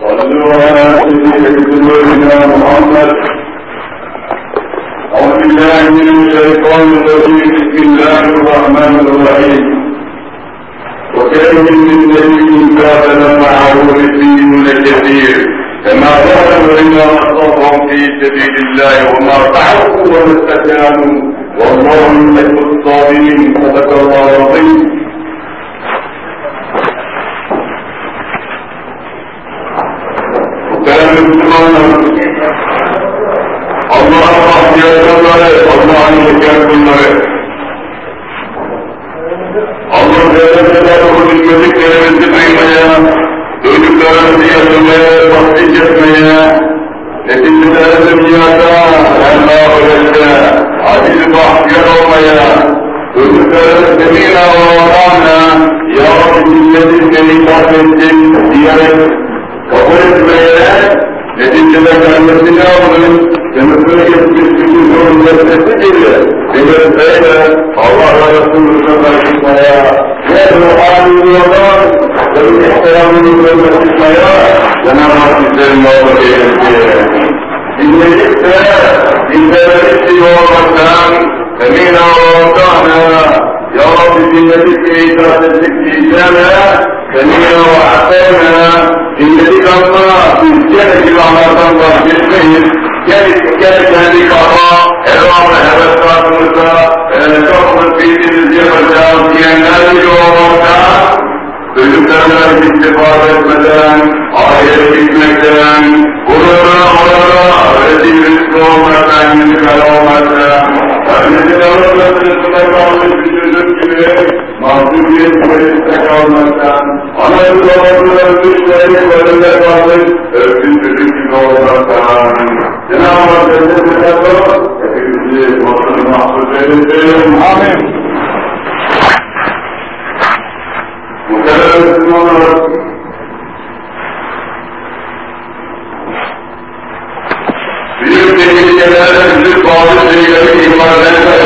صلوا على سيدنا محمد أعوذ بالله من الشيطان الرجيم بسم الله الرحمن الرحيم وكان من نبي كان معه رسيم كثير كما ظهروا إن أصابهم في سبيل الله وما ارتعوا وما استكانوا والله يحب الصابرين صدق الله العظيم göndermesi gibi bilirseyle Allah'a Resulü'ne karşısmaya ve ruhani yoldan ve ihtiramını göndermeye Cenab-ı Hak bizlerin yolda eylesin. Dinledikse bizlerin istiyor olmaktan emina ve يا رب جنتك إيجاد الزكيجانا سمينا وعطينا جنتك الله جنتك الله الله جنتك جنتك هذه قضاء devamlı heves tarzımızda e, çok mutluydiniz yapacağız diyenler gibi olmakta çocuklarından istifade etmeden, aileye gitmekten, burada orada öğretim üstü olmaktan, müzikal olmaktan, kendisi davranma sırasında kalmış bir çocuk gibi mahzubiyet içerisinde kalmaktan, anayın babasının öpüşleri bölümde kalmış, öpüşün çocuk gibi olmaktan, Cenab-ı Hak Amin. Muhtemelen Müslümanlar büyük tehlikeler, büyük bağlı şeyleri iman etmez.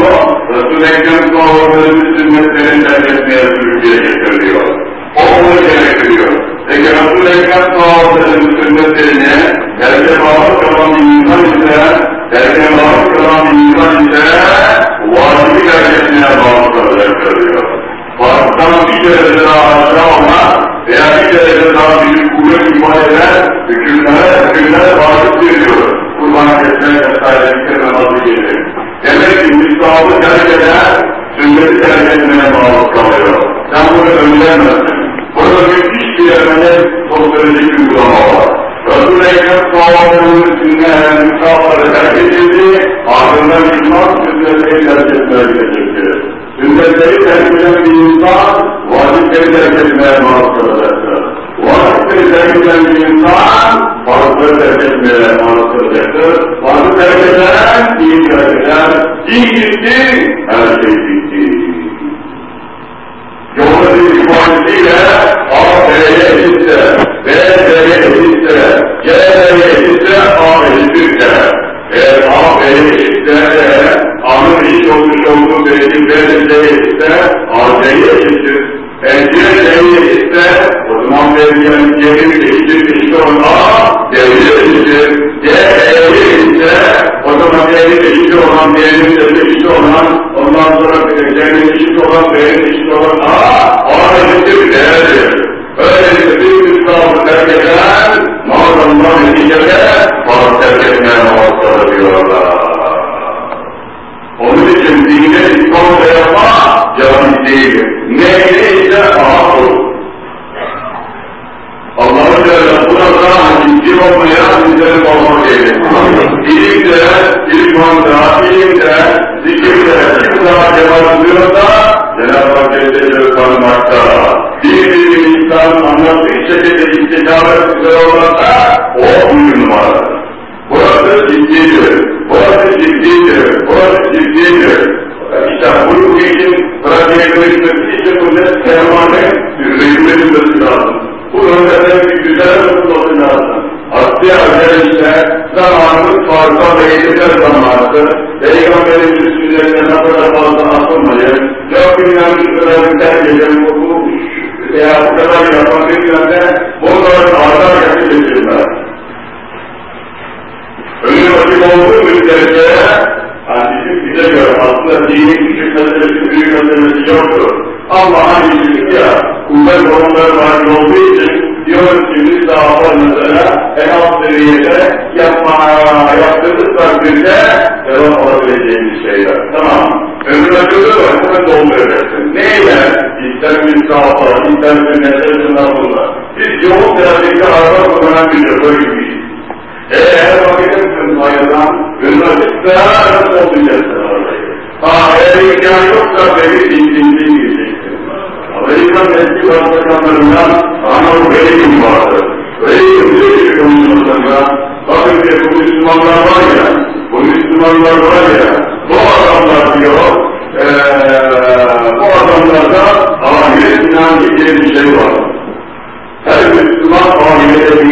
Bu bu ne sermaye üretilmesi lazım. Bu öğretmenin bir güzel tutulması lazım. Aksi halde işte zamanımız fazla ve yetişer zamanıdır. Peygamberin üstünlerine ne kadar fazla atılmayın. Yok bilmem şu kadar biter gecelim bu veya bu kadar yapmak bilmem ne bunların ağırlar getirilmez. Önü açık olduğu müddetçe yani bizim bize göre aslında dinin küçük meselesi, büyük meselesi yoktur. Hani şimdi ya, kuvvet oranları var olduğu için diyoruz ki biz daha mesela en alt seviyede yapma, yaptığımız takdirde devam alabileceğimiz şeyler. Tamam. Ömür açıldı mı? Hemen dolduruyorsun. Neyle? İster müstahapa, ister sünnetle şunlar bunlar. Biz yoğun trafikte araba kullanan bir şoför gibiyiz. Eğer bakıyorsun hayırdan, ömür açıkta nasıl olacaksın arabayı? Ha, eğer imkan yoksa beni dindiğinde gireceksin. Amerikan eski başbakanlarından Ronald Reagan vardı. Reagan diyor ki konuşmasında, bakın diye bu Müslümanlar var ya, bu Müslümanlar var ya, bu adamlar diyor, ee, bu adamlarda ahiret inancı diye bir şey var. Her Müslüman ahirete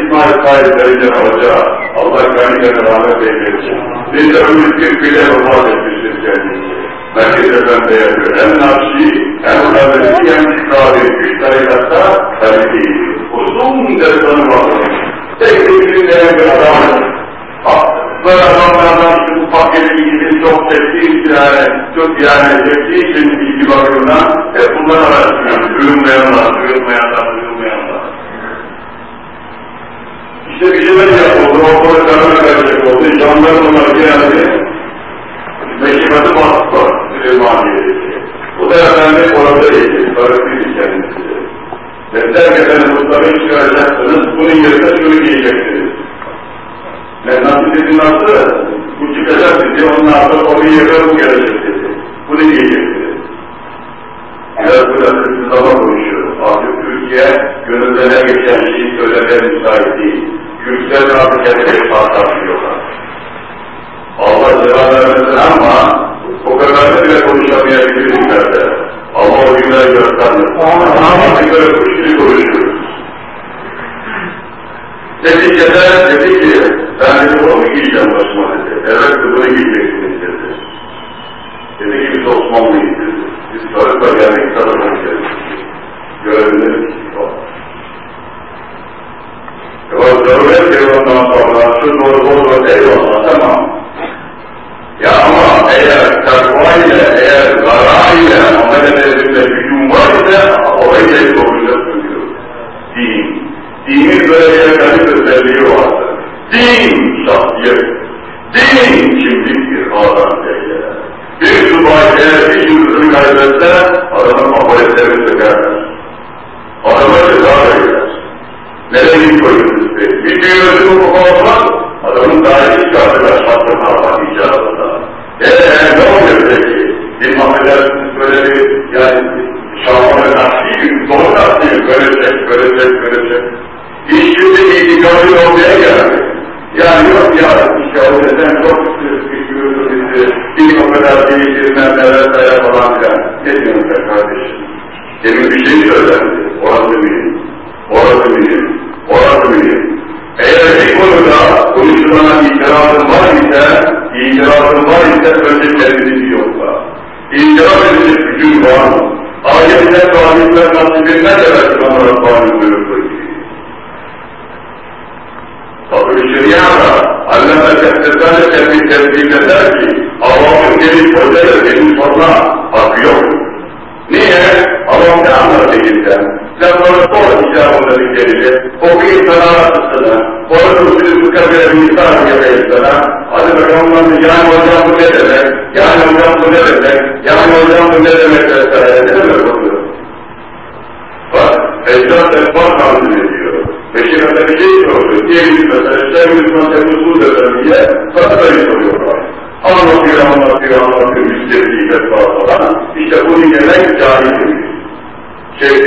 İsmail Said Derece Hoca, Allah kaniyene rahmet eylesin. Bir de ömür bir bile vefat etmiştir kendisi. Merkez Efendi yapıyor. Hem Nakşi, hem Kadri, hem Şikari, üç tarikatta Kadri. Uzun destanı var. Tek bir bir adam. Böyle adamlardan şu yeri ilgili çok çektiği için yani, çok yani çektiği için bilgi bakımından hep bunları araştırıyorum. Duyulmayanlar, duyulmayanlar, duyulmayanlar. İşte bir şeyler yapıldı, ortada kararı karışık oldu. Jandarmalar geldi. Meşibatı bastı. Süleymaniye'deki. Bu da efendim orada eğitim, öğretmeni kendisi. Dediler ki efendim Mustafa'yı çıkaracaksınız, bunun yerine şunu giyeceksiniz. Ne nasıl dedi nasıl? Bu çıkacak dedi, ondan sonra onun yerine bu gelecek dedi. Bunu giyeceksiniz. Biraz burada sınava konuşuyoruz. Artık Türkiye gönüllerine geçen şeyi söylemeye müsait değil. Yüksel artık herkes tartışıyorlar. Allah cevap vermesin ama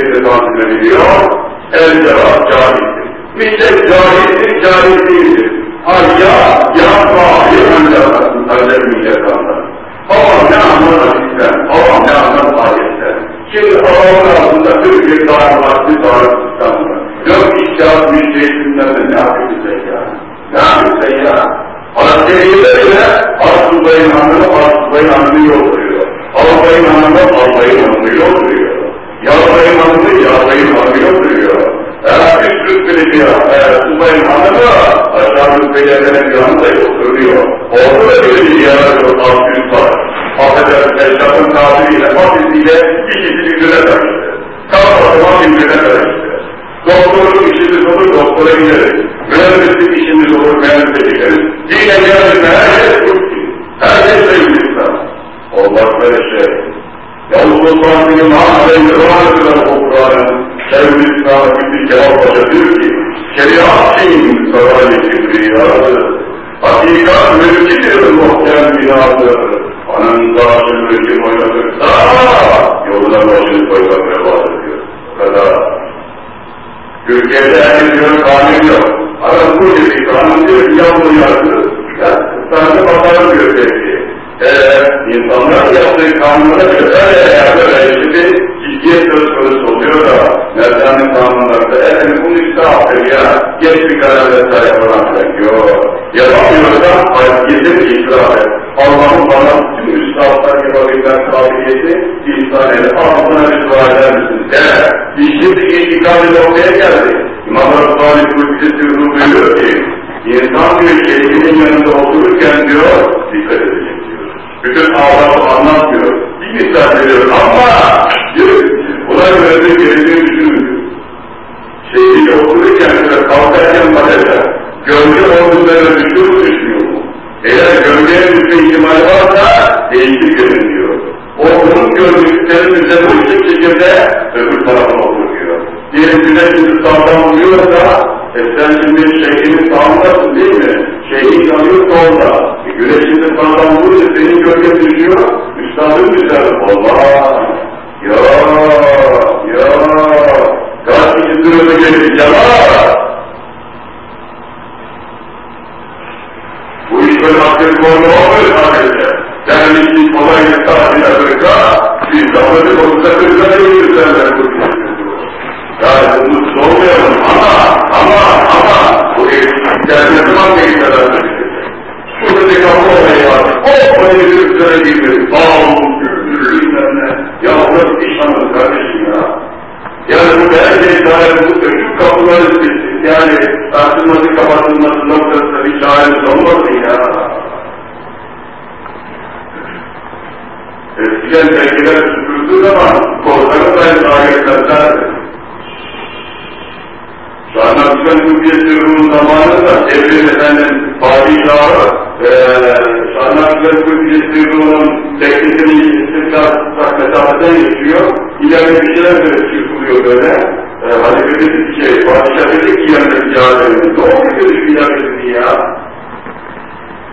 Şehrinde tahsil ediliyor, el cevap cahildir. Millet cahildir, cahil değildir. Ha ya, sahibi ancak, ancak millet anlar. Allah ne anlar hadisten, Allah ne anlar ayetten. Şimdi Allah'ın altında Türkiye vakti daha sistemde. Yok iştihat müşterisinden ne yapıyorsun ya? Ne yapıyorsun ya? Askeriyeler ile Arsubay'ın hanımı Arsubay'ın hanımı yolluyor. Albay'ın hanımı Albay'ın hanımı yolluyor. Yalbay'ın hanımı Yalbay'ın hanımı yolluyor. Eğer üst rütbeli ya, eğer Subay'ın hanımı aşağı rütbelilerin yanında oturuyor. Orada da bir ziyaret yok, alt üst var. Affedersin, Eşraf'ın tabiriyle, hafifliyle ikisi birbirine karıştı. Kalk o zaman birbirine karıştı. Doktorluk işimiz olur, doktora gideriz. Mühendislik işimiz olur, mühendislik gideriz. Dine geldiğinde her şey kurttu. Her şey sevgilisler. Olmaz böyle şey. Yavuz Sultan bin Mahmud Aleyhisselam'ın Kur'an'ın Şeyhülislam'a gittiği cevap başa diyor ki, şeriat şeyin sarayı kibriyadır. Hakikat mülkidir muhtem binadır. Anın taşı mülküm oynatırsa, yoluna başını koymak revat ediyor. Kadar. Türkiye'de herkes diyor kanun yok. Adam bu diyor sanki bakarım diyor peki. İnsanlar yaptığı kanunlara geç bir karar vesaire falan filan yok. Yapamıyorsan haysiyetin itiraf et. Allah'ın bana tüm üstadlar yapabilmen kabiliyeti ihsan edip ağzına bir dua eder misin? De. Şimdi itikadi noktaya geldi. İmam Rabbani Kudüs'ü buyuruyor ki insan bir şeyinin yanında otururken diyor dikkat edecek diyor. Bütün ağlamı anlatmıyor. Bir misal veriyor ama diyor buna göre geleceği düşünmüyor. Şeyiyle otururken şöyle kalkarken badede gölge olduğunu düşünüyor mu düşünüyor mu? Eğer gölgeye düşme ihtimali varsa değişik görünüyor. O onun gölgeliklerin üzerine uçuk şekilde öbür tarafa oturuyor. Diyelim güneş sağdan vuruyorsa e sen şimdi şeyhinin sağındasın değil mi? Şeyhin yanıyor solda. E güneşin de sağdan vurunca senin gölgen düşüyor. Üstadın üzerine. Allah! Ya! sözümüzü gelip yalar. Bu iş böyle hakkı konu olmuyor sadece. Yani işin kolaylık tahtıyla kırka, biz davranı konuda kırka değiliz derler bu Yani bunu sormayalım ama, ama, ama bu eksikler ne zaman değiştirelim? Şurada bir kapı olayı var. O olayı bir süre gibi. Bal, gül, ne. Ya burası iş anladı kardeşim ya. Yani bu her şey tartışması kapatılması noktasında bir çaremiz olmadı ya. Eskiden tekkeler süpürdüğü zaman korkarım daha etmezlerdi. Şahnakçı'nın Türkiye'nin zamanında Evren Efendim padişahı e, Şahnakçı'nın Türkiye'nin teknikini istikrar mesafeden geçiyor. İleride bir şeyler böyle çırpılıyor böyle. Halife dedi ki şey, padişah dedi ki yanında ticaretini. Ne oldu dedi şu ileride ya?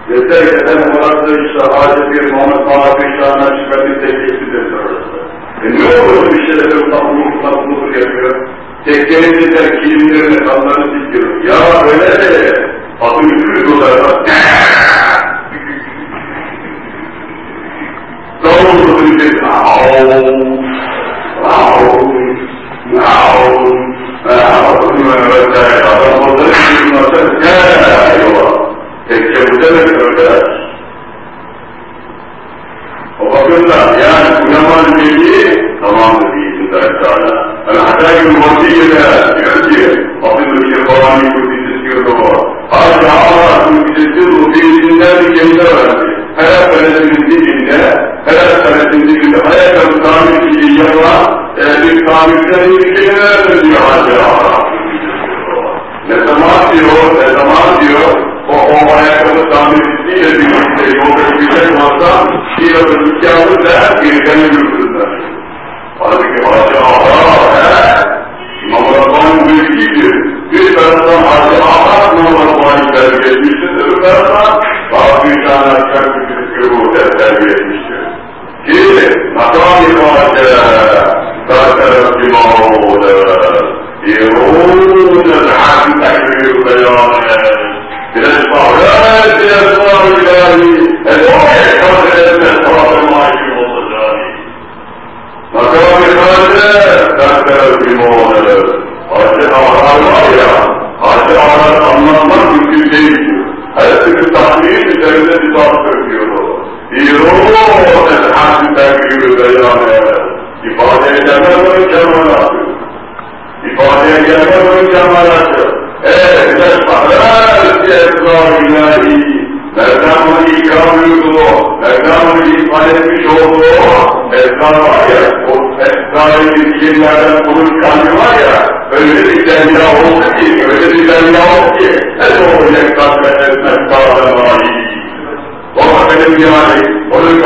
Dediler ki efendim orası işte Hazreti Muhammed Mahfi Şahnakçı'nın bir teknisidir orası. E ne olur bir şeyler böyle tatlılık tatlılık yapıyor. Tekkenin dediler kilimlerini kanlarını sikiyor. Ya öyle de adı yüzü dolar. Davul dedi. Au. Au. Au. Adam orada bir nasıl? Ya eyvah. Tekke bu demek arkadaş. O bakımdan yani ulemanın dediği tamamdır biiznillahü teala. الحتاج الوصية يؤدي أصل الشيطان يكتسكره هذا عرى يكتسكره في الإنسان جيدا her senesinin dibinde, her senesinin dibinde hayata tamir kişi yapma, e, bir tamirden bir kelimeler diyor Hacı Ne zaman diyor, ne zaman diyor, o, o ayakkabı tamircisiyle birlikte yolda gidecek olsa,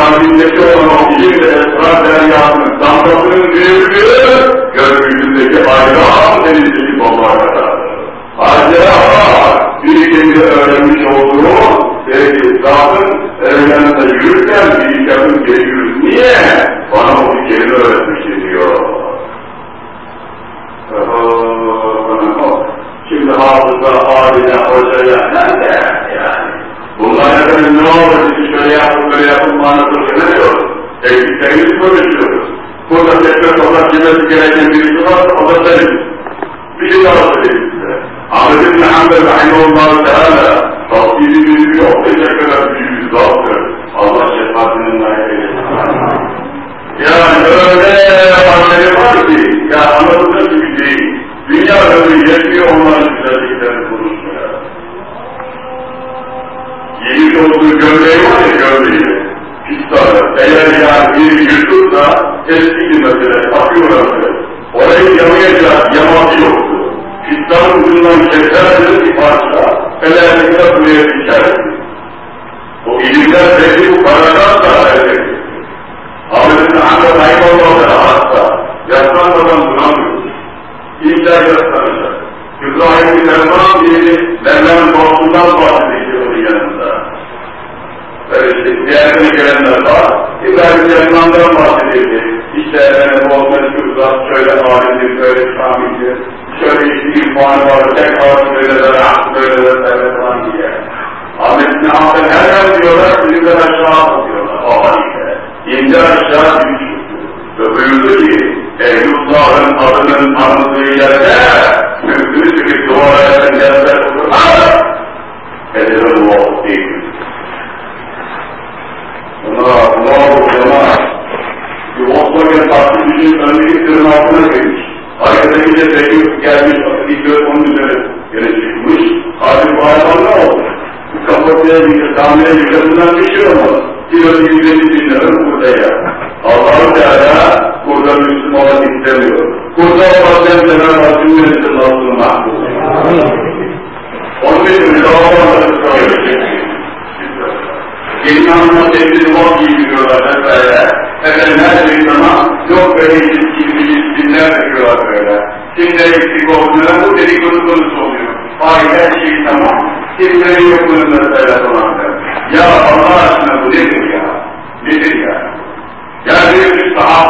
kalbindeki olan o ilim ve esrar deryasının damgasının büyüklüğü, gökyüzündeki ayran denizdeki bomba kadar. Acaba bir kendi öğrenmiş olduğu sevgili zatın yanında yürürken bir yakın geliyoruz. Niye? Bana o bir kelime öğretmişti diyor. Şimdi hafıza, haline, hocaya nerede yani? Bunlar efendim ne olur böyle ne diyor? Eksiklerimizi konuşuyoruz. Burada tekrar olarak girmesi gereken birisi var, o da benim. Bir şey daha söyleyeyim size. Ahmet İbni Hanbel Rahimahullah Teala tavsiyeli bir bir ortaya kadar büyük bir zattır. Allah şefaatinin layık eylesin. Yani öyle halleri var ki, ya anlatılır gibi değil. Dünya ömrü yetmiyor onların güzelliklerini olduğu gömleği var ya gömleği, pistanı. Eğer yani bir yırtıp da eski mesela, akıyor öyle. Olmaz. Kilosu 150 bin lira burada ya. Allah-u Teala burada Müslümanlık istemiyor. Burada olmadan Cenab-ı yönetim altını mahkum. Onun için müdavalarını söyleyecek. Anlamda sevgili var gibi biliyorlar vesaire. Efendim her şey tamam, yok böyle gibi isimler yapıyorlar böyle. Kimde eksik olduğunda bu dedikodu konusu oluyor. Hayır her şey tamam, kimsenin yokluğunu vesaire falan der. Ya Allah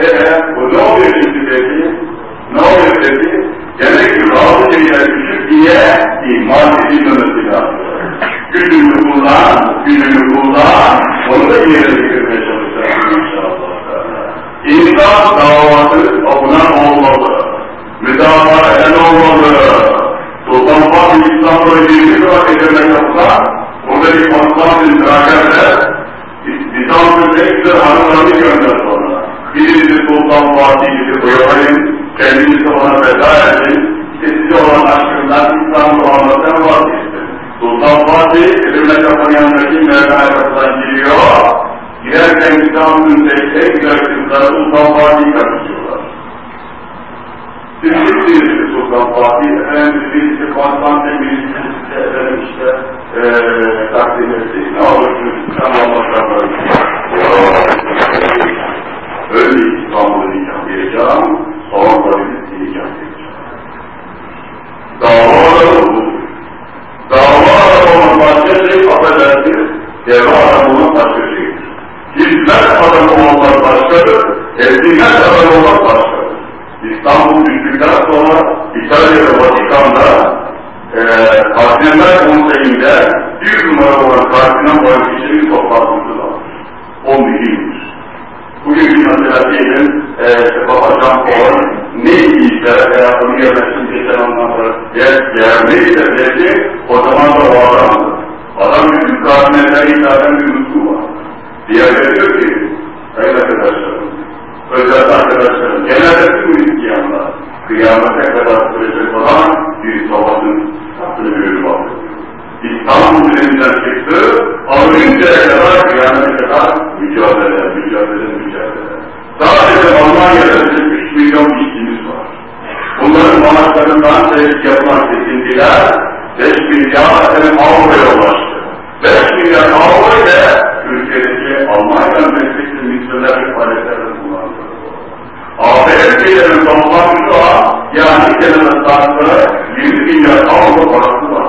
Eee bu ne oluyor şimdi peki? Ne oluyor peki? Demek ki bazı şeyler küçük diye ihmal edilmemesi lazım. Gücünü kullan, gücünü kullan, onu da yerine getirmeye çalışacağım inşallah. İnsan davatı okunan olmalı. Müdafaa eden olmalı. Sultan Fatih İstanbul'a girdiği zaman Edirne kapıda, orada bir Osmanlı mürakerde Bizans'ın en güzel hanımlarını gönder Birisi Sultan Fatih'i boyamayın, kendinizi ona feda edin, size olan aşkından İstanbul'u anlatan vazgeçtin. Sultan Fatih, Edirne kapının yanındaki Mevlana kapıdan giriyor, girerken İstanbul'un tekte, güzel kızlar Sultan Fatih'i kapışıyorlar. Siz kimsiniz Sultan Fatih? Efendim birisi Konstantin, birisi efendim işte ee, takdim ettik. Ne olursunuz? Tamam bakalım. Öyle İstanbul'u nikah diyeceğim, sonra bir nikah diyeceğim. Dava bu. Dava başka şey affedersiniz, deva adamının başka şeydir. Hizmet adamı olmak başkadır, hizmet adamı olmak başkadır. İstanbul düştükten sonra İtalya'da, Vatikan'da e, Kardinaller Konseyi'nde bir numara olan kardinal barışçının toplantısı var. O mühimdir. Bugünkü mesela diyelim, e, Baba Can Paul ne iyiyse veya bunu yerleşim geçen anlamda yer, yer neyse belki o zaman da o adamdır. Adam bütün kardinallere hitaben bir lütfu var. Diğerleri diyor ki, sayın arkadaşlarım, özel arkadaşlarım, genelde tüm Hristiyanlar, kıyamete kadar sürecek olan bir savaşın hakkını görüp alıyor. İstanbul dilinden çıktı, alınıncaya kadar kıyamete kadar mücadele, mücadele. Sadece Almanya'da bizim 3 milyon işçimiz var. Bunların maaşlarından test kesintiler 5 milyar Avrupa'ya ulaştı. 5 milyar Avrupa ile Türkiye'deki Almanya meslekli misyoner faaliyetlerden kullandı. AB ülkelerin toplam şu an yani kenara sarkı 20 milyar Avrupa parası var.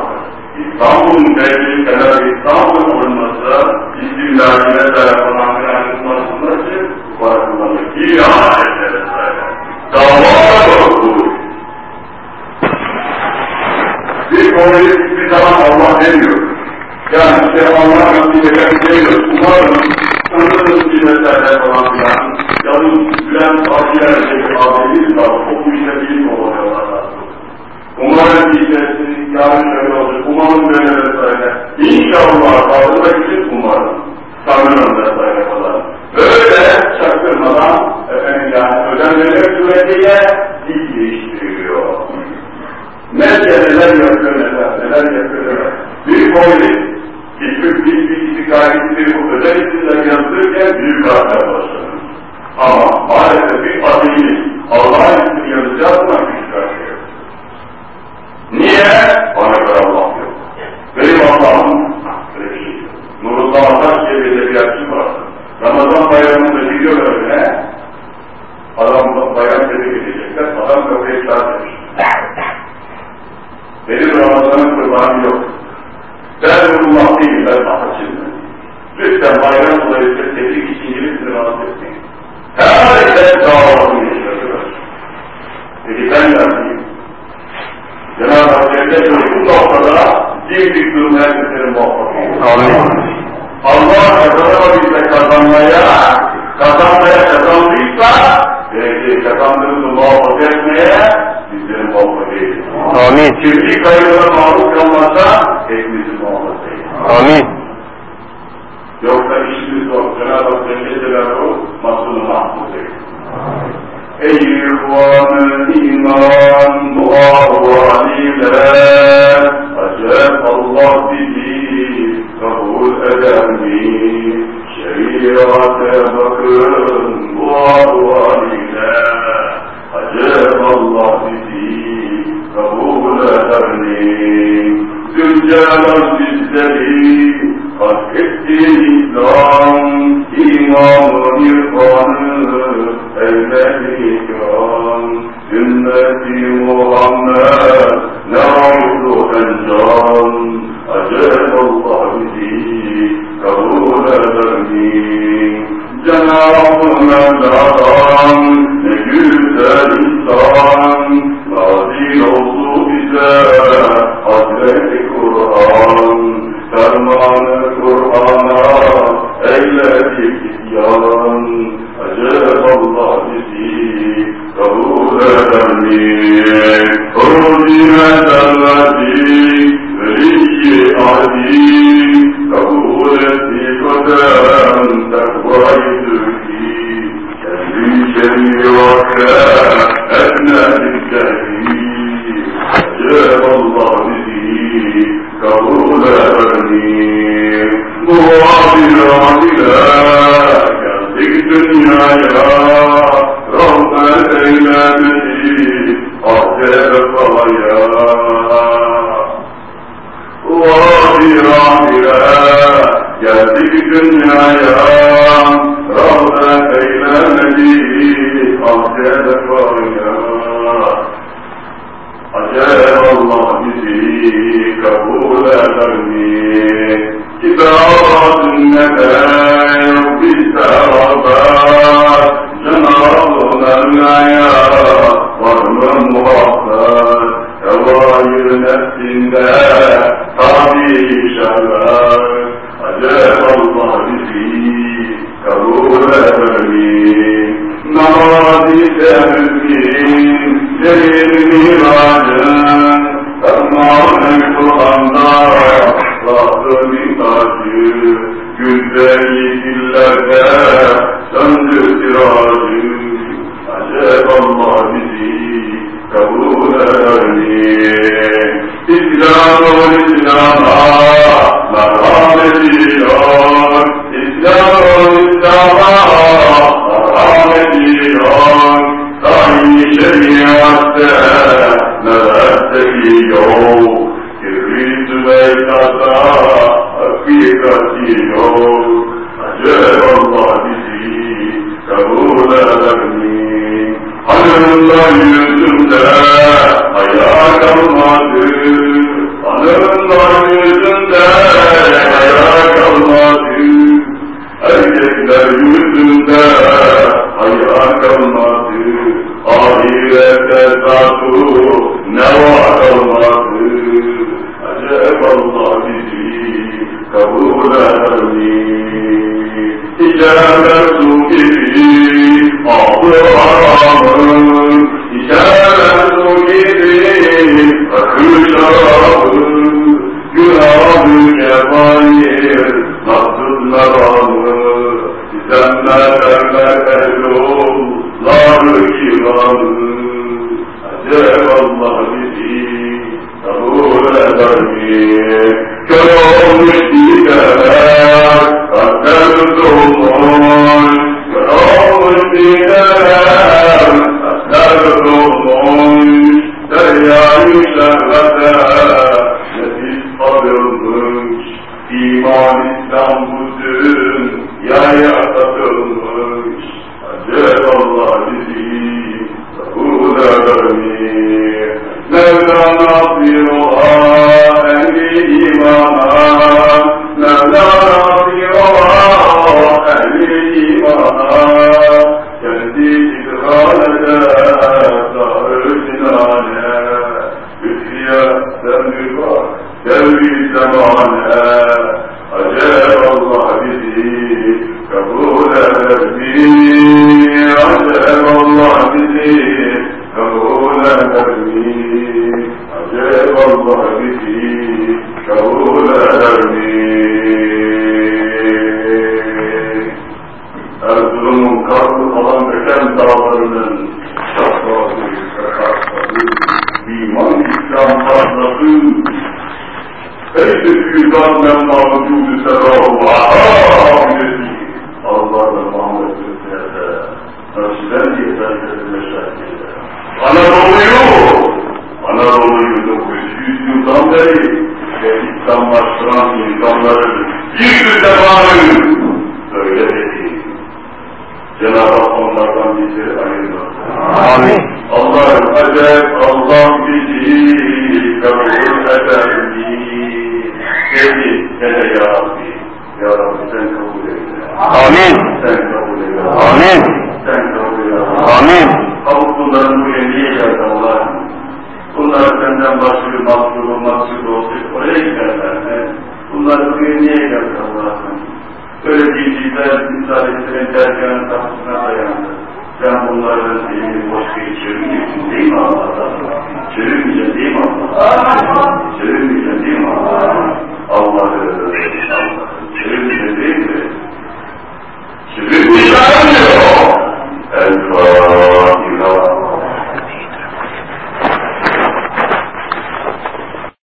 İstanbul'un belki kenara İstanbul'un alınması, istimlacine tarafından finansmanında için bu para kullanılır. İlan ederiz böyle. Dava da bu. Bir كلام الله فيه لا تحتشم ليس ما ينبغي you